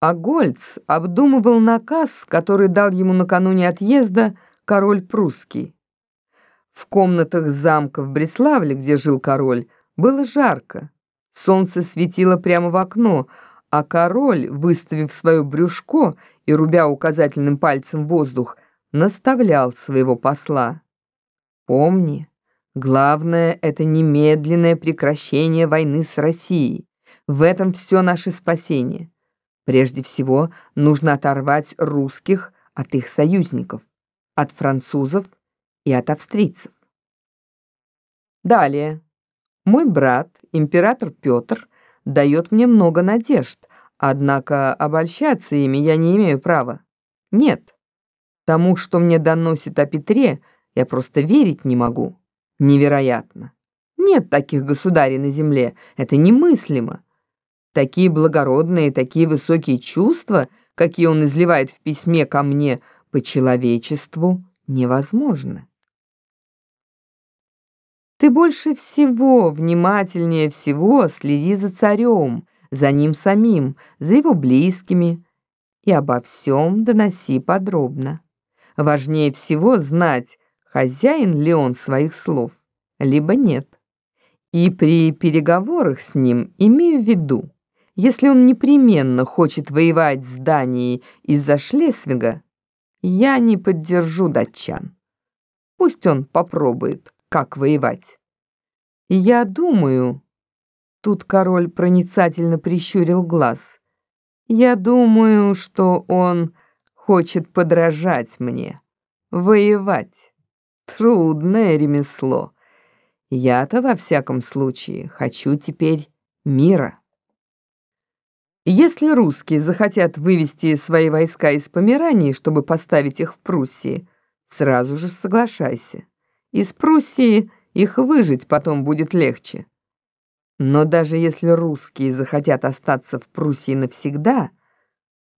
А Гольц обдумывал наказ, который дал ему накануне отъезда король прусский. В комнатах замка в Бреславле, где жил король, было жарко. Солнце светило прямо в окно, а король, выставив свое брюшко и рубя указательным пальцем воздух, наставлял своего посла. «Помни, главное — это немедленное прекращение войны с Россией. В этом все наше спасение. Прежде всего, нужно оторвать русских от их союзников, от французов и от австрийцев. Далее. Мой брат, император Петр, дает мне много надежд, однако обольщаться ими я не имею права. Нет. Тому, что мне доносит о Петре, я просто верить не могу. Невероятно. Нет таких государей на земле. Это немыслимо. Такие благородные, такие высокие чувства, какие он изливает в письме ко мне по человечеству, невозможны. Ты больше всего, внимательнее всего следи за царем, за ним самим, за его близкими, и обо всем доноси подробно. Важнее всего знать, хозяин ли он своих слов, либо нет. И при переговорах с ним имей в виду, если он непременно хочет воевать с Данией из-за Шлесвига, я не поддержу датчан. Пусть он попробует, как воевать. Я думаю, тут король проницательно прищурил глаз, я думаю, что он хочет подражать мне, воевать. Трудное ремесло. Я-то во всяком случае хочу теперь мира. Если русские захотят вывести свои войска из Померании, чтобы поставить их в Пруссии, сразу же соглашайся. Из Пруссии их выжить потом будет легче. Но даже если русские захотят остаться в Пруссии навсегда,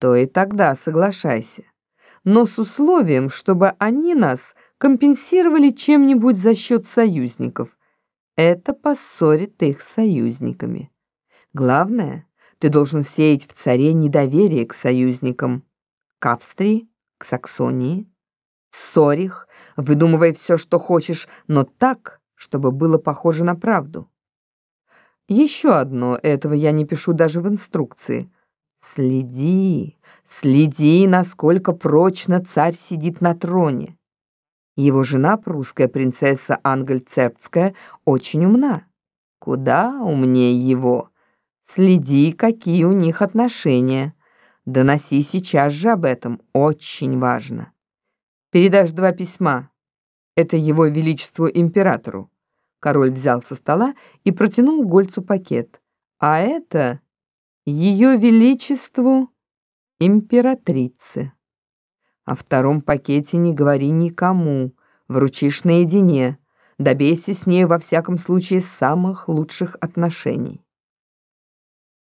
то и тогда соглашайся. Но с условием, чтобы они нас компенсировали чем-нибудь за счет союзников. Это поссорит их союзниками. Главное — ты должен сеять в царе недоверие к союзникам, к Австрии, к Саксонии. Ссорь их, выдумывай все, что хочешь, но так, чтобы было похоже на правду. Еще одно, этого я не пишу даже в инструкции. Следи, следи, насколько прочно царь сидит на троне. Его жена, прусская принцесса Ангель-Цербская, очень умна. Куда умнее его. Следи, какие у них отношения. Доноси сейчас же об этом, очень важно. Передашь два письма. Это его величеству императору. Король взял со стола и протянул Гольцу пакет. А это ее величеству императрице. О втором пакете не говори никому, вручишь наедине. Добейся с ней во всяком случае самых лучших отношений.